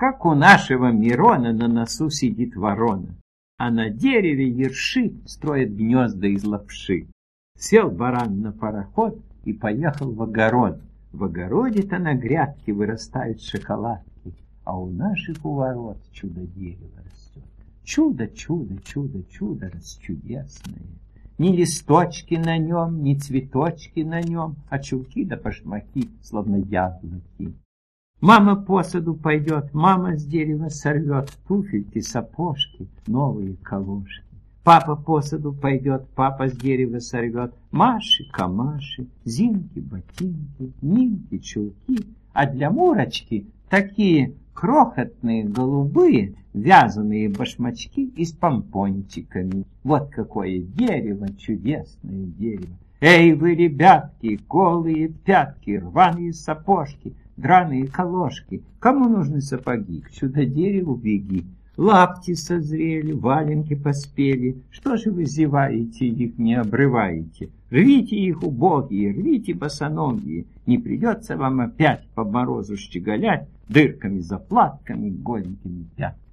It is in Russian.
как у нашего Мирона на носу сидит ворона, а на дереве ерши строят гнезда из лапши. Сел баран на пароход и поехал в огород. В огороде-то на грядке вырастают шоколадки, а у наших у ворот чудо-дерево растет. Чудо, чудо, чудо, чудо расчудесное. Ни листочки на нем, ни цветочки на нем, а чулки да башмаки, словно яблоки. Мама по саду пойдет, мама с дерева сорвет туфельки, сапожки, новые колошки. Папа по саду пойдет, папа с дерева сорвет Маши, камаши, зинки, ботинки, нинки, чулки, а для Мурочки такие крохотные голубые вязаные башмачки и с помпончиками. Вот какое дерево, чудесное дерево! Эй вы, ребятки, голые пятки, рваные сапожки, драные колошки. Кому нужны сапоги? К чудо-дереву беги. Лапти созрели, валенки поспели. Что же вы зеваете, их не обрываете? Рвите их, убогие, рвите босоногие. Не придется вам опять по морозу щеголять дырками, заплатками, голенькими пятками.